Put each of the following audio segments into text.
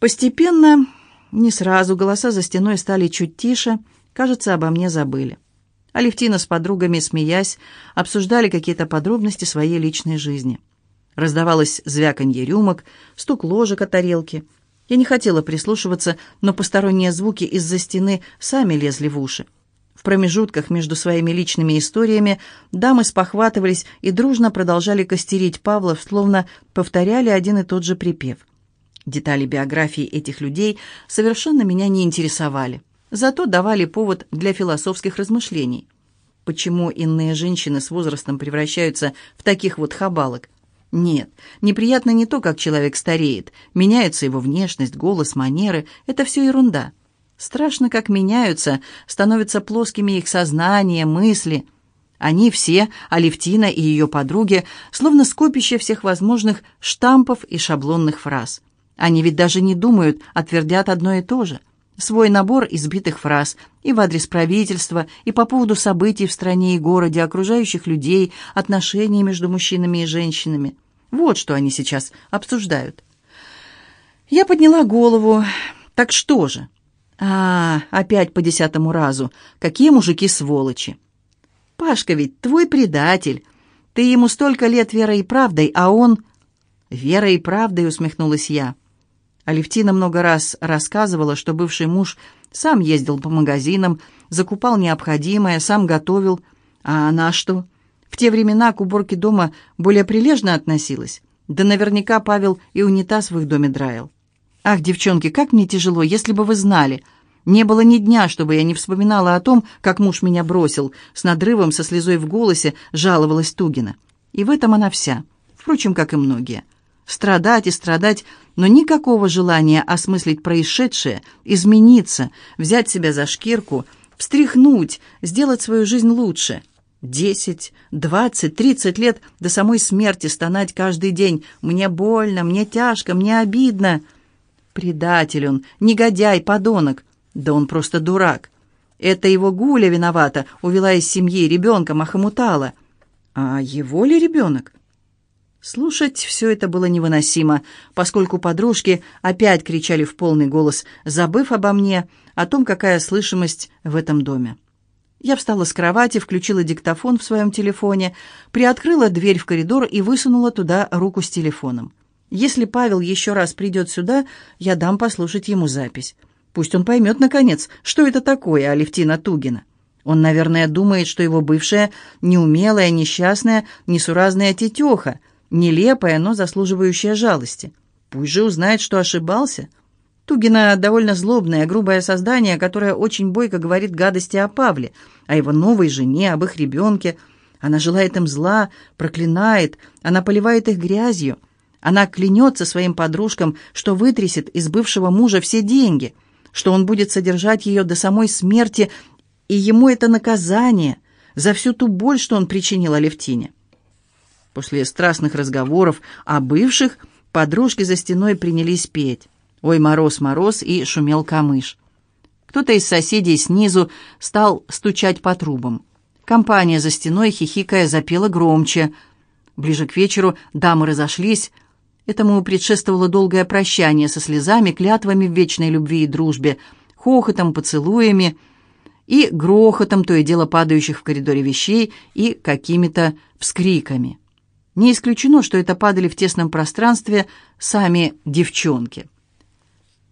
Постепенно, не сразу, голоса за стеной стали чуть тише, кажется, обо мне забыли. Алевтина с подругами, смеясь, обсуждали какие-то подробности своей личной жизни. Раздавалось звяканье рюмок, стук ложек о тарелке. Я не хотела прислушиваться, но посторонние звуки из-за стены сами лезли в уши. В промежутках между своими личными историями дамы спохватывались и дружно продолжали костерить Павла, словно повторяли один и тот же припев. Детали биографии этих людей совершенно меня не интересовали, зато давали повод для философских размышлений. Почему иные женщины с возрастом превращаются в таких вот хабалок? Нет, неприятно не то, как человек стареет. Меняется его внешность, голос, манеры. Это все ерунда. Страшно, как меняются, становятся плоскими их сознание, мысли. Они все, Алевтина и ее подруги, словно скопище всех возможных штампов и шаблонных фраз. Они ведь даже не думают, а твердят одно и то же. Свой набор избитых фраз и в адрес правительства, и по поводу событий в стране и городе, окружающих людей, отношений между мужчинами и женщинами. Вот что они сейчас обсуждают. Я подняла голову. Так что же? А, опять по десятому разу. Какие мужики сволочи. Пашка ведь твой предатель. Ты ему столько лет верой и правдой, а он... Верой и правдой, усмехнулась я. Алевтина много раз рассказывала, что бывший муж сам ездил по магазинам, закупал необходимое, сам готовил. А она что? В те времена к уборке дома более прилежно относилась. Да наверняка Павел и унитаз в их доме драил. «Ах, девчонки, как мне тяжело, если бы вы знали!» Не было ни дня, чтобы я не вспоминала о том, как муж меня бросил. С надрывом, со слезой в голосе жаловалась Тугина. И в этом она вся. Впрочем, как и многие. Страдать и страдать, но никакого желания осмыслить происшедшее, измениться, взять себя за шкирку, встряхнуть, сделать свою жизнь лучше. Десять, двадцать, тридцать лет до самой смерти стонать каждый день. Мне больно, мне тяжко, мне обидно. Предатель он, негодяй, подонок. Да он просто дурак. Это его Гуля виновата, увела из семьи, ребенком охомутала. А его ли ребенок? Слушать все это было невыносимо, поскольку подружки опять кричали в полный голос, забыв обо мне, о том, какая слышимость в этом доме. Я встала с кровати, включила диктофон в своем телефоне, приоткрыла дверь в коридор и высунула туда руку с телефоном. Если Павел еще раз придет сюда, я дам послушать ему запись. Пусть он поймет, наконец, что это такое Алевтина Тугина. Он, наверное, думает, что его бывшая неумелая, несчастная, несуразная тетеха, нелепая, но заслуживающая жалости. Пусть же узнает, что ошибался. Тугина довольно злобное, грубое создание, которое очень бойко говорит гадости о Павле, о его новой жене, об их ребенке. Она желает им зла, проклинает, она поливает их грязью. Она клянется своим подружкам, что вытрясет из бывшего мужа все деньги, что он будет содержать ее до самой смерти, и ему это наказание за всю ту боль, что он причинил Алевтине. После страстных разговоров о бывших подружки за стеной принялись петь. «Ой, мороз, мороз» и шумел камыш. Кто-то из соседей снизу стал стучать по трубам. Компания за стеной, хихикая, запела громче. Ближе к вечеру дамы разошлись. Этому предшествовало долгое прощание со слезами, клятвами в вечной любви и дружбе, хохотом, поцелуями и грохотом то и дело падающих в коридоре вещей и какими-то вскриками. Не исключено, что это падали в тесном пространстве сами девчонки.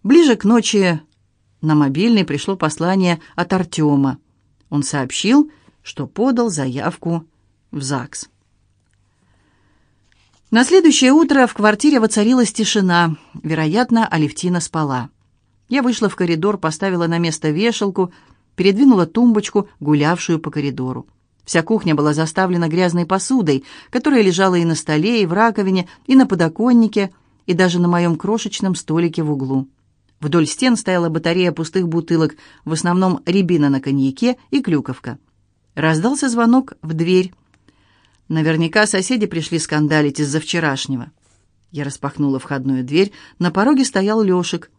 Ближе к ночи на мобильный пришло послание от Артема. Он сообщил, что подал заявку в ЗАГС. На следующее утро в квартире воцарилась тишина. Вероятно, Алевтина спала. Я вышла в коридор, поставила на место вешалку, передвинула тумбочку, гулявшую по коридору. Вся кухня была заставлена грязной посудой, которая лежала и на столе, и в раковине, и на подоконнике, и даже на моем крошечном столике в углу. Вдоль стен стояла батарея пустых бутылок, в основном рябина на коньяке и клюковка. Раздался звонок в дверь. Наверняка соседи пришли скандалить из-за вчерашнего. Я распахнула входную дверь, на пороге стоял Лешик.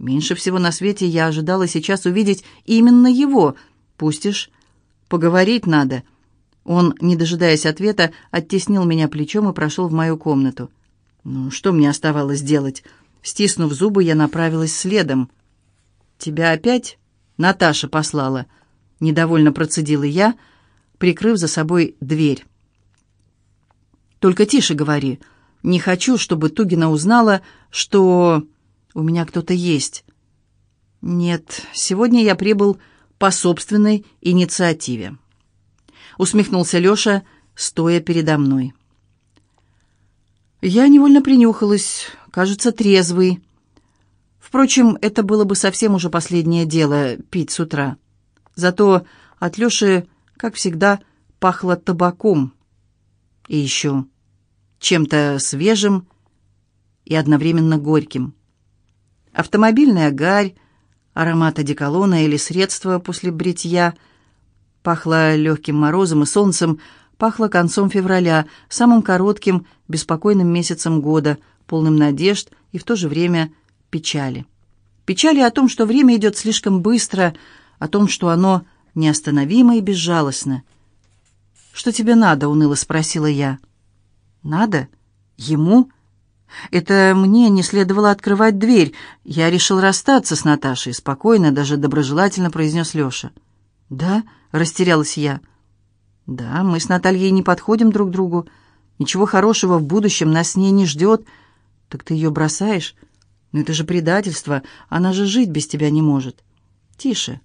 Меньше всего на свете я ожидала сейчас увидеть именно его. Пустишь Поговорить надо». Он, не дожидаясь ответа, оттеснил меня плечом и прошел в мою комнату. Ну, что мне оставалось делать? Стиснув зубы, я направилась следом. «Тебя опять Наташа послала?» — недовольно процедила я, прикрыв за собой дверь. «Только тише говори. Не хочу, чтобы Тугина узнала, что у меня кто-то есть». «Нет, сегодня я прибыл по собственной инициативе», — усмехнулся Леша, стоя передо мной. Я невольно принюхалась, кажется, трезвый. Впрочем, это было бы совсем уже последнее дело — пить с утра. Зато от Леши, как всегда, пахло табаком. И еще чем-то свежим и одновременно горьким. Автомобильная гарь, аромат одеколона или средства после бритья, пахло легким морозом и солнцем, пахло концом февраля, самым коротким, беспокойным месяцем года, полным надежд и в то же время печали. Печали о том, что время идет слишком быстро, о том, что оно неостановимо и безжалостно. «Что тебе надо?» — уныло спросила я. «Надо? Ему?» «Это мне не следовало открывать дверь. Я решил расстаться с Наташей», — спокойно, даже доброжелательно произнес Леша. «Да?» — растерялась я. «Да, мы с Натальей не подходим друг другу. Ничего хорошего в будущем нас с ней не ждет. Так ты ее бросаешь? Ну это же предательство. Она же жить без тебя не может». «Тише.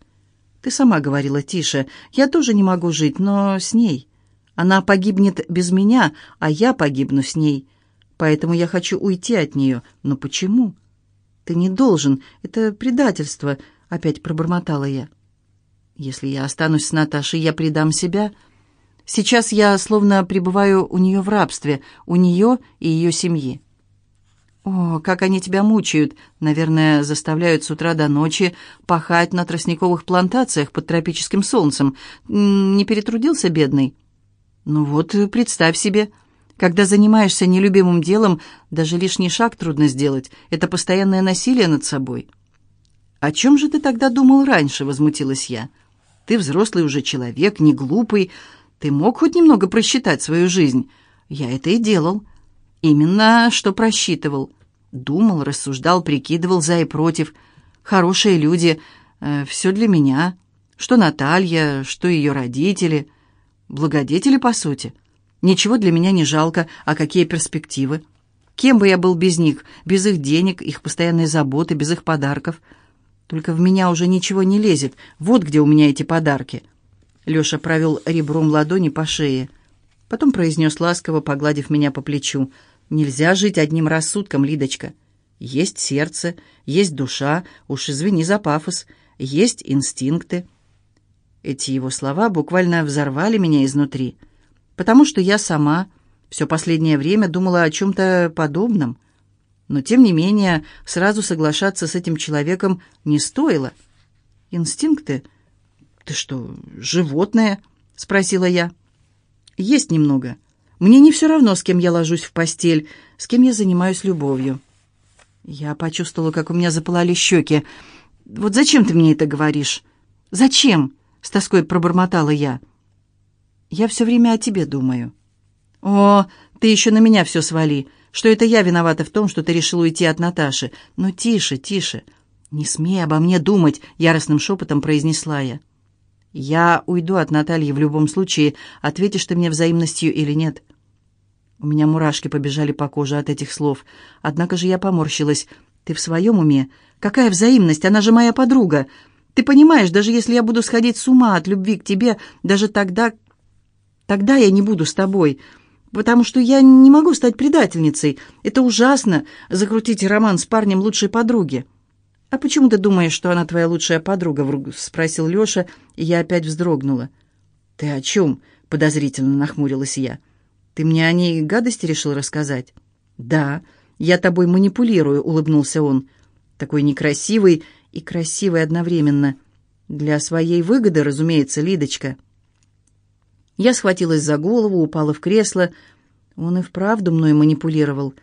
Ты сама говорила тише. Я тоже не могу жить, но с ней. Она погибнет без меня, а я погибну с ней. Поэтому я хочу уйти от нее. Но почему?» «Ты не должен. Это предательство», — опять пробормотала я. «Если я останусь с Наташей, я предам себя. Сейчас я словно пребываю у нее в рабстве, у нее и ее семьи». «О, как они тебя мучают! Наверное, заставляют с утра до ночи пахать на тростниковых плантациях под тропическим солнцем. Не перетрудился, бедный?» «Ну вот, представь себе, когда занимаешься нелюбимым делом, даже лишний шаг трудно сделать. Это постоянное насилие над собой». «О чем же ты тогда думал раньше?» — возмутилась я. «Ты взрослый уже человек, не глупый. Ты мог хоть немного просчитать свою жизнь?» «Я это и делал». «Именно что просчитывал. Думал, рассуждал, прикидывал за и против. Хорошие люди, э, все для меня. Что Наталья, что ее родители. Благодетели, по сути. Ничего для меня не жалко, а какие перспективы? Кем бы я был без них, без их денег, их постоянной заботы, без их подарков? Только в меня уже ничего не лезет. Вот где у меня эти подарки». Леша провел ребром ладони по шее. Потом произнес ласково, погладив меня по плечу – Нельзя жить одним рассудком, Лидочка. Есть сердце, есть душа, уж извини за пафос, есть инстинкты. Эти его слова буквально взорвали меня изнутри, потому что я сама все последнее время думала о чем-то подобном. Но, тем не менее, сразу соглашаться с этим человеком не стоило. «Инстинкты? Ты что, животное?» — спросила я. «Есть немного. Мне не все равно, с кем я ложусь в постель, с кем я занимаюсь любовью. Я почувствовала, как у меня запылали щеки. «Вот зачем ты мне это говоришь?» «Зачем?» — с тоской пробормотала я. «Я все время о тебе думаю». «О, ты еще на меня все свали, что это я виновата в том, что ты решил уйти от Наташи. Ну, тише, тише. Не смей обо мне думать», — яростным шепотом произнесла я. «Я уйду от Натальи в любом случае, ответишь ты мне взаимностью или нет». У меня мурашки побежали по коже от этих слов. Однако же я поморщилась. «Ты в своем уме? Какая взаимность? Она же моя подруга. Ты понимаешь, даже если я буду сходить с ума от любви к тебе, даже тогда... Тогда я не буду с тобой, потому что я не могу стать предательницей. Это ужасно — закрутить роман с парнем лучшей подруги». «А почему ты думаешь, что она твоя лучшая подруга?» — спросил Леша, и я опять вздрогнула. «Ты о чем?» — подозрительно нахмурилась я. «Ты мне о ней гадости решил рассказать?» «Да, я тобой манипулирую», — улыбнулся он. «Такой некрасивый и красивый одновременно. Для своей выгоды, разумеется, Лидочка». Я схватилась за голову, упала в кресло. Он и вправду мной манипулировал.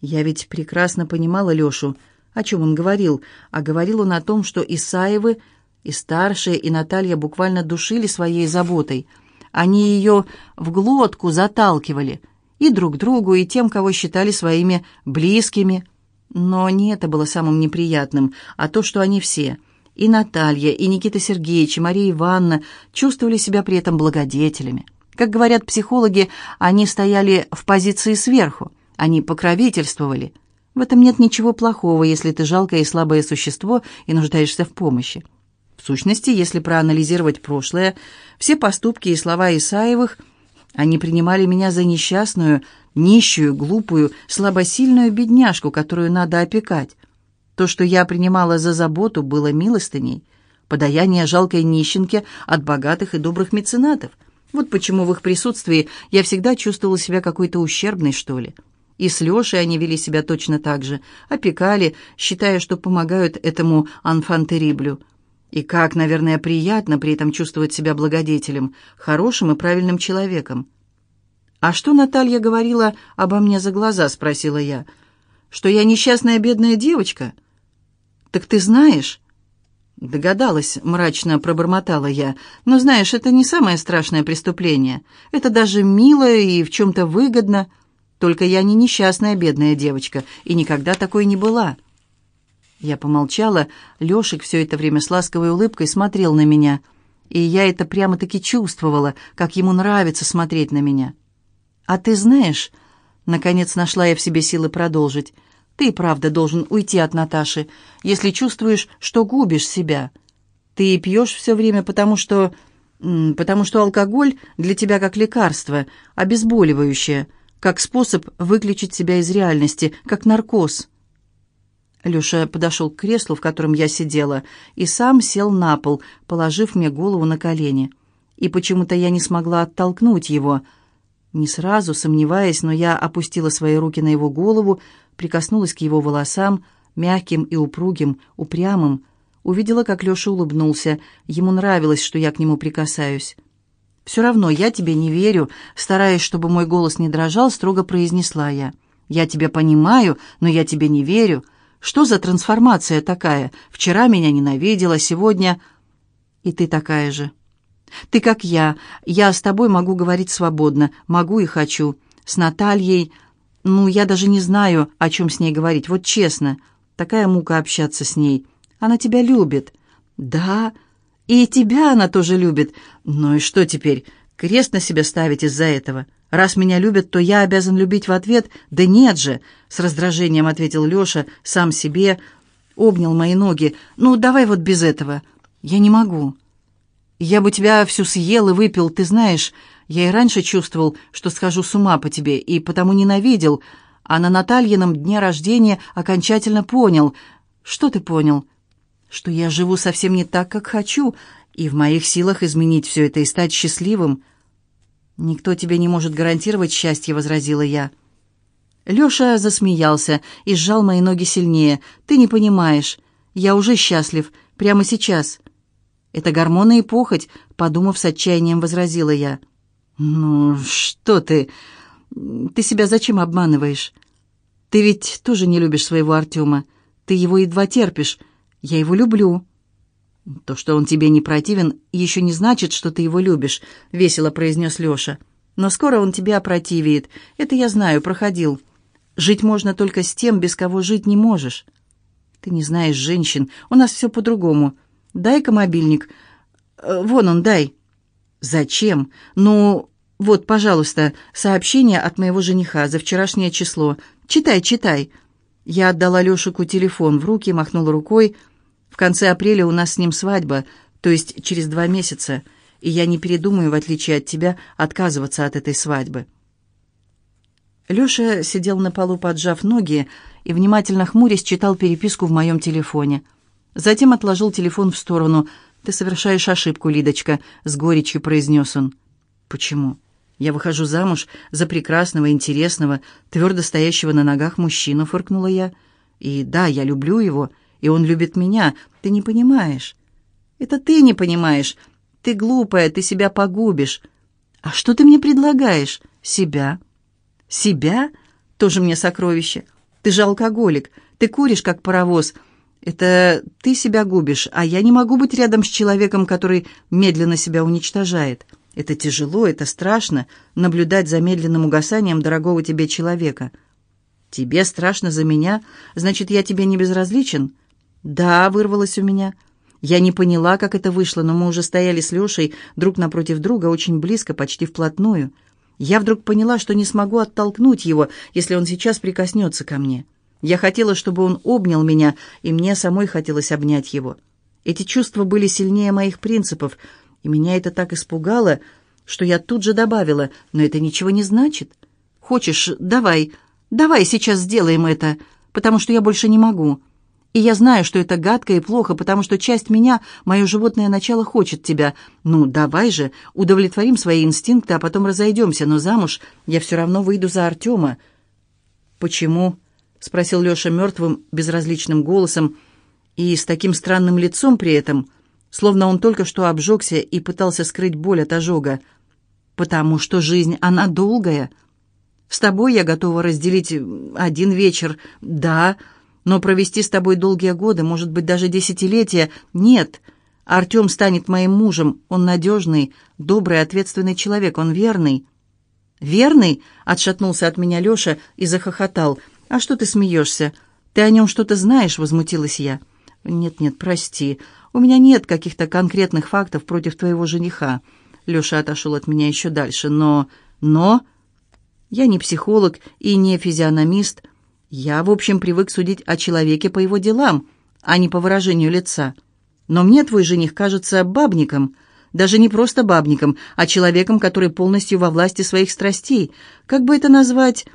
Я ведь прекрасно понимала Лешу — о чем он говорил? А говорил он о том, что Исаевы, и старшие, и Наталья буквально душили своей заботой. Они ее в глотку заталкивали, и друг другу, и тем, кого считали своими близкими. Но не это было самым неприятным, а то, что они все, и Наталья, и Никита Сергеевич, и Мария Ивановна, чувствовали себя при этом благодетелями. Как говорят психологи, они стояли в позиции сверху, они покровительствовали. В этом нет ничего плохого, если ты жалкое и слабое существо и нуждаешься в помощи. В сущности, если проанализировать прошлое, все поступки и слова Исаевых, они принимали меня за несчастную, нищую, глупую, слабосильную бедняжку, которую надо опекать. То, что я принимала за заботу, было милостыней, подаяние жалкой нищенке от богатых и добрых меценатов. Вот почему в их присутствии я всегда чувствовала себя какой-то ущербной, что ли. И с Лешей они вели себя точно так же, опекали, считая, что помогают этому анфантериблю. И как, наверное, приятно при этом чувствовать себя благодетелем, хорошим и правильным человеком. «А что Наталья говорила обо мне за глаза?» — спросила я. «Что я несчастная бедная девочка?» «Так ты знаешь?» Догадалась, мрачно пробормотала я. «Но знаешь, это не самое страшное преступление. Это даже мило и в чем-то выгодно. Только я не несчастная бедная девочка и никогда такой не была». Я помолчала. Лешик все это время с ласковой улыбкой смотрел на меня. И я это прямо-таки чувствовала, как ему нравится смотреть на меня. «А ты знаешь...» Наконец нашла я в себе силы продолжить. «Ты, правда, должен уйти от Наташи, если чувствуешь, что губишь себя. Ты пьешь все время, потому что... потому что алкоголь для тебя как лекарство, обезболивающее, как способ выключить себя из реальности, как наркоз». Леша подошел к креслу, в котором я сидела, и сам сел на пол, положив мне голову на колени. И почему-то я не смогла оттолкнуть его — не сразу, сомневаясь, но я опустила свои руки на его голову, прикоснулась к его волосам, мягким и упругим, упрямым. Увидела, как Леша улыбнулся. Ему нравилось, что я к нему прикасаюсь. «Все равно я тебе не верю», стараясь, чтобы мой голос не дрожал, строго произнесла я. «Я тебя понимаю, но я тебе не верю. Что за трансформация такая? Вчера меня ненавидела, сегодня...» «И ты такая же», ты как я. Я с тобой могу говорить свободно. Могу и хочу. С Натальей... Ну, я даже не знаю, о чем с ней говорить. Вот честно. Такая мука общаться с ней. Она тебя любит. Да, и тебя она тоже любит. Ну и что теперь? Крест на себя ставить из-за этого? Раз меня любят, то я обязан любить в ответ? Да нет же, с раздражением ответил Леша сам себе, обнял мои ноги. Ну, давай вот без этого. Я не могу. Я бы тебя всю съел и выпил, ты знаешь. Я и раньше чувствовал, что схожу с ума по тебе, и потому ненавидел. А на Натальином дне рождения окончательно понял. Что ты понял? Что я живу совсем не так, как хочу, и в моих силах изменить все это и стать счастливым. «Никто тебе не может гарантировать счастье», — возразила я. Леша засмеялся и сжал мои ноги сильнее. «Ты не понимаешь. Я уже счастлив. Прямо сейчас. «Это гормоны и похоть», — подумав с отчаянием, возразила я. «Ну, что ты? Ты себя зачем обманываешь? Ты ведь тоже не любишь своего Артема. Ты его едва терпишь. Я его люблю». «То, что он тебе не противен, еще не значит, что ты его любишь», — весело произнес Леша. «Но скоро он тебя опротивит. Это я знаю, проходил. Жить можно только с тем, без кого жить не можешь». «Ты не знаешь женщин. У нас все по-другому». Дай-ка мобильник. Э, вон он, дай. Зачем? Ну, вот, пожалуйста, сообщение от моего жениха за вчерашнее число. Читай, читай. Я отдала Лешику телефон в руки, махнула рукой. В конце апреля у нас с ним свадьба, то есть через два месяца, и я не передумаю, в отличие от тебя, отказываться от этой свадьбы. Леша сидел на полу, поджав ноги, и, внимательно хмурясь, читал переписку в моем телефоне. Затем отложил телефон в сторону. «Ты совершаешь ошибку, Лидочка», — с горечью произнес он. «Почему?» «Я выхожу замуж за прекрасного, интересного, твердо стоящего на ногах мужчину», — фыркнула я. «И да, я люблю его, и он любит меня. Ты не понимаешь». «Это ты не понимаешь. Ты глупая, ты себя погубишь». «А что ты мне предлагаешь?» «Себя». «Себя? Тоже мне сокровище. Ты же алкоголик. Ты куришь, как паровоз». Это ты себя губишь, а я не могу быть рядом с человеком, который медленно себя уничтожает. Это тяжело, это страшно, наблюдать за медленным угасанием дорогого тебе человека. «Тебе страшно за меня? Значит, я тебе не безразличен?» «Да», — вырвалось у меня. Я не поняла, как это вышло, но мы уже стояли с Лешей друг напротив друга, очень близко, почти вплотную. Я вдруг поняла, что не смогу оттолкнуть его, если он сейчас прикоснется ко мне. Я хотела, чтобы он обнял меня, и мне самой хотелось обнять его. Эти чувства были сильнее моих принципов, и меня это так испугало, что я тут же добавила, но это ничего не значит. Хочешь, давай, давай сейчас сделаем это, потому что я больше не могу. И я знаю, что это гадко и плохо, потому что часть меня, мое животное начало, хочет тебя. Ну, давай же, удовлетворим свои инстинкты, а потом разойдемся, но замуж я все равно выйду за Артема». «Почему?» — спросил Леша мертвым, безразличным голосом и с таким странным лицом при этом, словно он только что обжегся и пытался скрыть боль от ожога. «Потому что жизнь, она долгая. С тобой я готова разделить один вечер, да, но провести с тобой долгие годы, может быть, даже десятилетия, нет. Артем станет моим мужем, он надежный, добрый, ответственный человек, он верный». «Верный?» — отшатнулся от меня Леша и захохотал. «А что ты смеешься? Ты о нем что-то знаешь?» — возмутилась я. «Нет-нет, прости. У меня нет каких-то конкретных фактов против твоего жениха». Леша отошел от меня еще дальше. «Но... но...» «Я не психолог и не физиономист. Я, в общем, привык судить о человеке по его делам, а не по выражению лица. Но мне твой жених кажется бабником». Даже не просто бабником, а человеком, который полностью во власти своих страстей. Как бы это назвать?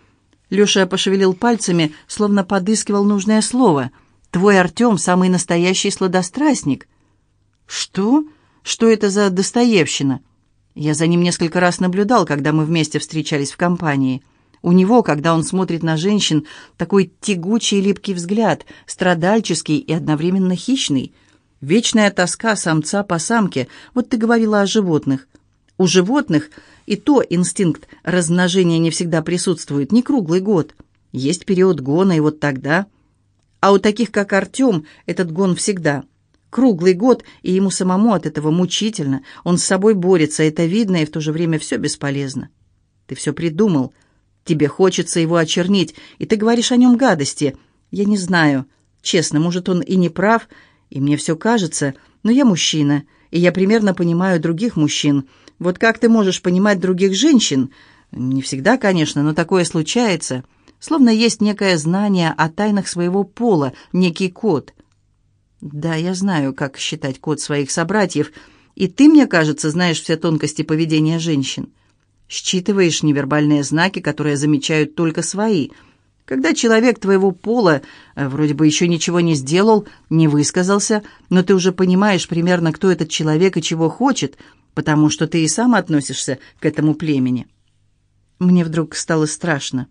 Леша пошевелил пальцами, словно подыскивал нужное слово. «Твой Артем — самый настоящий сладострастник». «Что? Что это за Достоевщина?» Я за ним несколько раз наблюдал, когда мы вместе встречались в компании. У него, когда он смотрит на женщин, такой тягучий липкий взгляд, страдальческий и одновременно хищный. Вечная тоска самца по самке. Вот ты говорила о животных. У животных и то инстинкт размножения не всегда присутствует, не круглый год. Есть период гона, и вот тогда... А у таких, как Артем, этот гон всегда. Круглый год, и ему самому от этого мучительно. Он с собой борется, это видно, и в то же время все бесполезно. Ты все придумал. Тебе хочется его очернить, и ты говоришь о нем гадости. Я не знаю. Честно, может, он и не прав, и мне все кажется, но я мужчина, и я примерно понимаю других мужчин. Вот как ты можешь понимать других женщин? Не всегда, конечно, но такое случается. Словно есть некое знание о тайнах своего пола, некий код. Да, я знаю, как считать код своих собратьев, и ты, мне кажется, знаешь все тонкости поведения женщин. Считываешь невербальные знаки, которые замечают только свои. Когда человек твоего пола э, вроде бы еще ничего не сделал, не высказался, но ты уже понимаешь примерно, кто этот человек и чего хочет – потому что ты и сам относишься к этому племени. Мне вдруг стало страшно.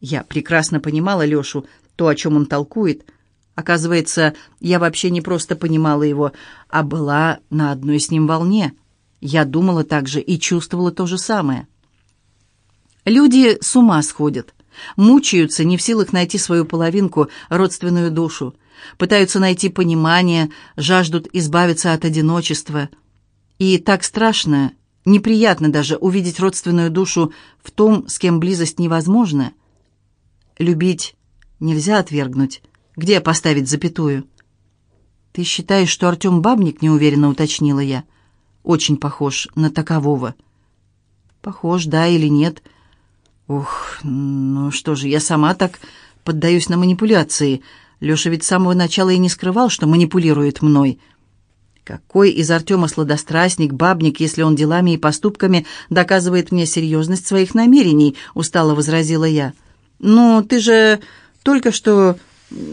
Я прекрасно понимала Лешу, то, о чем он толкует. Оказывается, я вообще не просто понимала его, а была на одной с ним волне. Я думала так же и чувствовала то же самое. Люди с ума сходят, мучаются, не в силах найти свою половинку, родственную душу, пытаются найти понимание, жаждут избавиться от одиночества – и так страшно, неприятно даже увидеть родственную душу в том, с кем близость невозможна. Любить нельзя отвергнуть. Где поставить запятую? «Ты считаешь, что Артем бабник?» — неуверенно уточнила я. «Очень похож на такового». «Похож, да или нет?» «Ух, ну что же, я сама так поддаюсь на манипуляции. Леша ведь с самого начала и не скрывал, что манипулирует мной». Какой из Артема сладострастник, бабник, если он делами и поступками доказывает мне серьезность своих намерений, устало возразила я. «Ну, ты же только что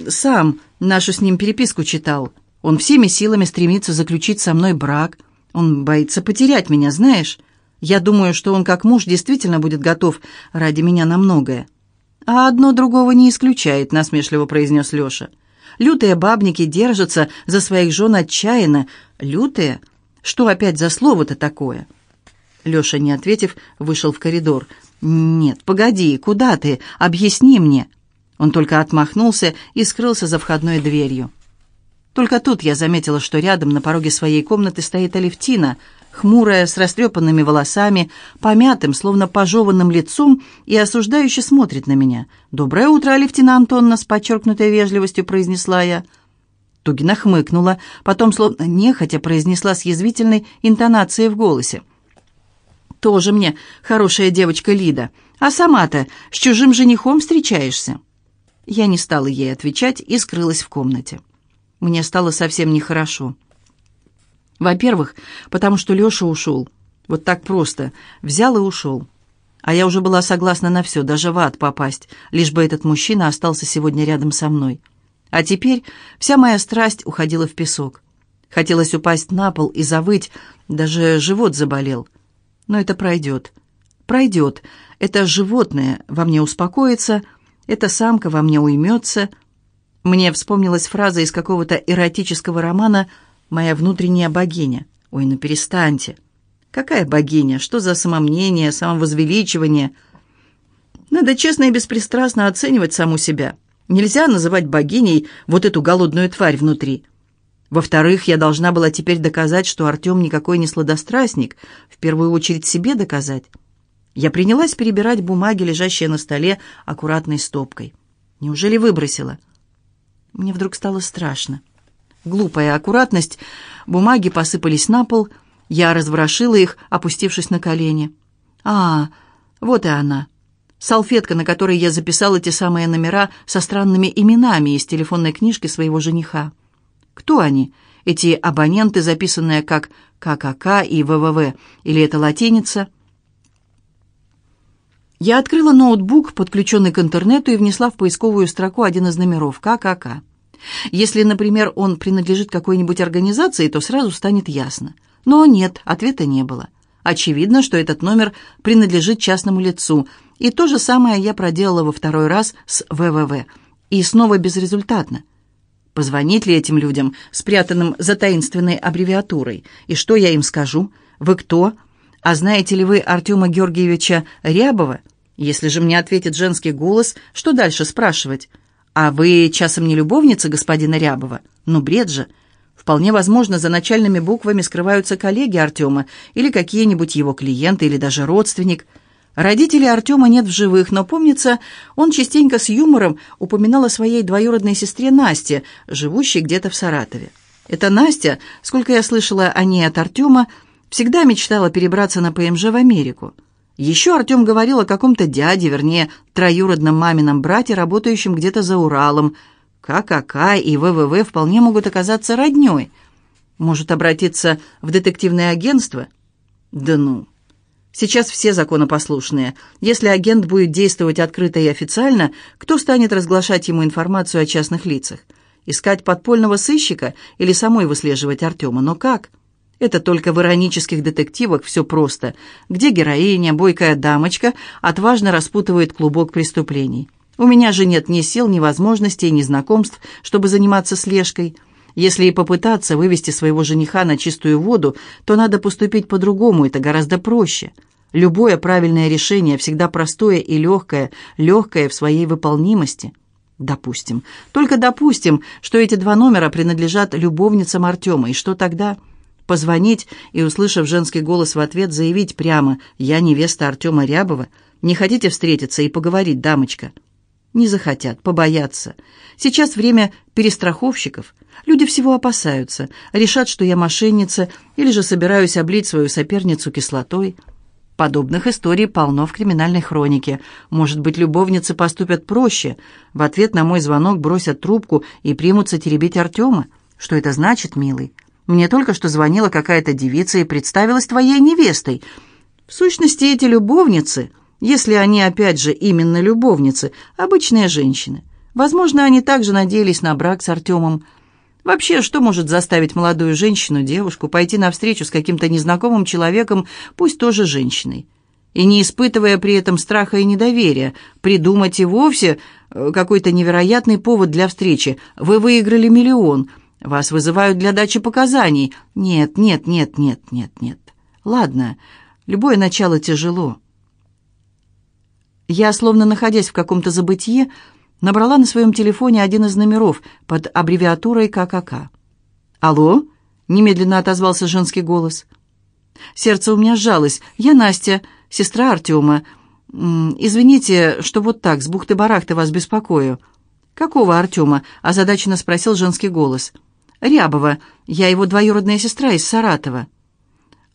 сам нашу с ним переписку читал. Он всеми силами стремится заключить со мной брак. Он боится потерять меня, знаешь? Я думаю, что он как муж действительно будет готов ради меня на многое». «А одно другого не исключает», — насмешливо произнес Леша. Лютые бабники держатся за своих жен отчаянно. Лютые? Что опять за слово-то такое?» Леша, не ответив, вышел в коридор. «Нет, погоди, куда ты? Объясни мне». Он только отмахнулся и скрылся за входной дверью. Только тут я заметила, что рядом на пороге своей комнаты стоит Алевтина. Хмурая, с растрепанными волосами, помятым, словно пожеванным лицом, и осуждающе смотрит на меня. «Доброе утро, Алевтина Антонна!» с подчеркнутой вежливостью произнесла я. Тугина хмыкнула, потом, словно нехотя, произнесла с язвительной интонацией в голосе. «Тоже мне хорошая девочка Лида. А сама-то с чужим женихом встречаешься?» Я не стала ей отвечать и скрылась в комнате. Мне стало совсем нехорошо. Во-первых, потому что Леша ушел. Вот так просто. Взял и ушел. А я уже была согласна на все, даже в ад попасть, лишь бы этот мужчина остался сегодня рядом со мной. А теперь вся моя страсть уходила в песок. Хотелось упасть на пол и завыть, даже живот заболел. Но это пройдет. Пройдет. Это животное во мне успокоится, эта самка во мне уймется. Мне вспомнилась фраза из какого-то эротического романа «Моя внутренняя богиня». Ой, ну перестаньте. Какая богиня? Что за самомнение, самовозвеличивание? Надо честно и беспристрастно оценивать саму себя. Нельзя называть богиней вот эту голодную тварь внутри. Во-вторых, я должна была теперь доказать, что Артем никакой не сладострастник, в первую очередь себе доказать. Я принялась перебирать бумаги, лежащие на столе, аккуратной стопкой. Неужели выбросила? Мне вдруг стало страшно. Глупая аккуратность, бумаги посыпались на пол, я разворошила их, опустившись на колени. А, вот и она салфетка, на которой я записала те самые номера со странными именами из телефонной книжки своего жениха. Кто они, эти абоненты, записанные как ККК и ВВВ, или это латиница? Я открыла ноутбук, подключенный к интернету, и внесла в поисковую строку один из номеров ККК. Если, например, он принадлежит какой-нибудь организации, то сразу станет ясно. Но нет, ответа не было. Очевидно, что этот номер принадлежит частному лицу – и то же самое я проделала во второй раз с ВВВ. И снова безрезультатно. Позвонить ли этим людям, спрятанным за таинственной аббревиатурой? И что я им скажу? Вы кто? А знаете ли вы Артема Георгиевича Рябова? Если же мне ответит женский голос, что дальше спрашивать? А вы часом не любовница господина Рябова? Ну, бред же. Вполне возможно, за начальными буквами скрываются коллеги Артема или какие-нибудь его клиенты или даже родственник – Родителей Артема нет в живых, но, помнится, он частенько с юмором упоминал о своей двоюродной сестре Насте, живущей где-то в Саратове. Эта Настя, сколько я слышала о ней от Артема, всегда мечтала перебраться на ПМЖ в Америку. Еще Артем говорил о каком-то дяде, вернее, троюродном мамином брате, работающем где-то за Уралом. ККК и ВВВ вполне могут оказаться родней. Может обратиться в детективное агентство? Да ну... Сейчас все законопослушные. Если агент будет действовать открыто и официально, кто станет разглашать ему информацию о частных лицах? Искать подпольного сыщика или самой выслеживать Артема? Но как? Это только в иронических детективах все просто, где героиня, бойкая дамочка, отважно распутывает клубок преступлений. У меня же нет ни сил, ни возможностей, ни знакомств, чтобы заниматься слежкой – если и попытаться вывести своего жениха на чистую воду, то надо поступить по-другому, это гораздо проще. Любое правильное решение всегда простое и легкое, легкое в своей выполнимости. Допустим, только допустим, что эти два номера принадлежат любовницам Артема, и что тогда? Позвонить и, услышав женский голос в ответ, заявить прямо «Я невеста Артема Рябова. Не хотите встретиться и поговорить, дамочка?» Не захотят, побоятся. Сейчас время перестраховщиков. Люди всего опасаются, решат, что я мошенница, или же собираюсь облить свою соперницу кислотой. Подобных историй полно в криминальной хронике. Может быть, любовницы поступят проще. В ответ на мой звонок бросят трубку и примутся теребить Артема. Что это значит, милый? Мне только что звонила какая-то девица и представилась твоей невестой. В сущности, эти любовницы если они, опять же, именно любовницы, обычные женщины. Возможно, они также надеялись на брак с Артемом. Вообще, что может заставить молодую женщину, девушку, пойти навстречу с каким-то незнакомым человеком, пусть тоже женщиной? И не испытывая при этом страха и недоверия, придумать и вовсе э, какой-то невероятный повод для встречи. Вы выиграли миллион, вас вызывают для дачи показаний. Нет, нет, нет, нет, нет, нет. Ладно, любое начало тяжело. Я, словно находясь в каком-то забытье, набрала на своем телефоне один из номеров под аббревиатурой ККК. «Алло?» — немедленно отозвался женский голос. Сердце у меня сжалось. «Я Настя, сестра Артема. Извините, что вот так, с бухты-барахты вас беспокою». «Какого Артема?» – озадаченно спросил женский голос. «Рябова. Я его двоюродная сестра из Саратова».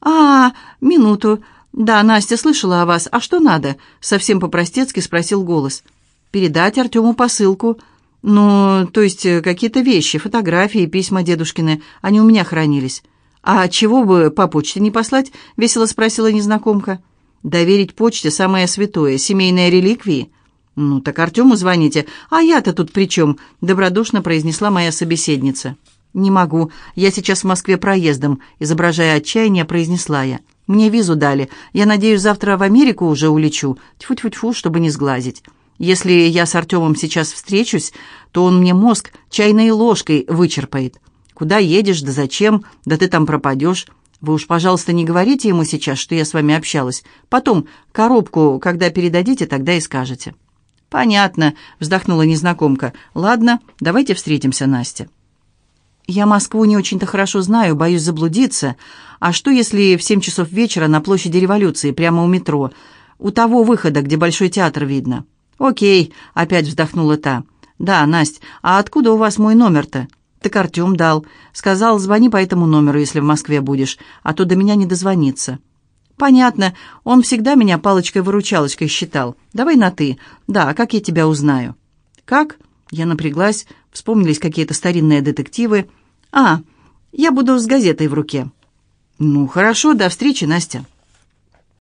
«А, минуту. Да, Настя слышала о вас. А что надо?» — совсем по-простецки спросил голос. «Передать Артему посылку. Ну, то есть э, какие-то вещи, фотографии, письма дедушкины. Они у меня хранились». «А чего бы по почте не послать?» — весело спросила незнакомка. «Доверить почте самое святое, семейные реликвии». «Ну, так Артему звоните. А я-то тут при чем?» — добродушно произнесла моя собеседница. «Не могу. Я сейчас в Москве проездом», — изображая отчаяние, произнесла я. «Мне визу дали. Я надеюсь, завтра в Америку уже улечу. Тьфу-тьфу-тьфу, чтобы не сглазить. Если я с Артемом сейчас встречусь, то он мне мозг чайной ложкой вычерпает. Куда едешь, да зачем, да ты там пропадешь. Вы уж, пожалуйста, не говорите ему сейчас, что я с вами общалась. Потом коробку, когда передадите, тогда и скажете». «Понятно», — вздохнула незнакомка. «Ладно, давайте встретимся, Настя». «Я Москву не очень-то хорошо знаю, боюсь заблудиться. А что, если в семь часов вечера на площади революции, прямо у метро, у того выхода, где Большой театр видно?» «Окей», — опять вздохнула та. «Да, Насть, а откуда у вас мой номер-то?» «Так Артем дал. Сказал, звони по этому номеру, если в Москве будешь, а то до меня не дозвониться». «Понятно. Он всегда меня палочкой-выручалочкой считал. Давай на «ты». Да, а как я тебя узнаю?» «Как?» Я напряглась, вспомнились какие-то старинные детективы. «А, я буду с газетой в руке». «Ну, хорошо, до встречи, Настя».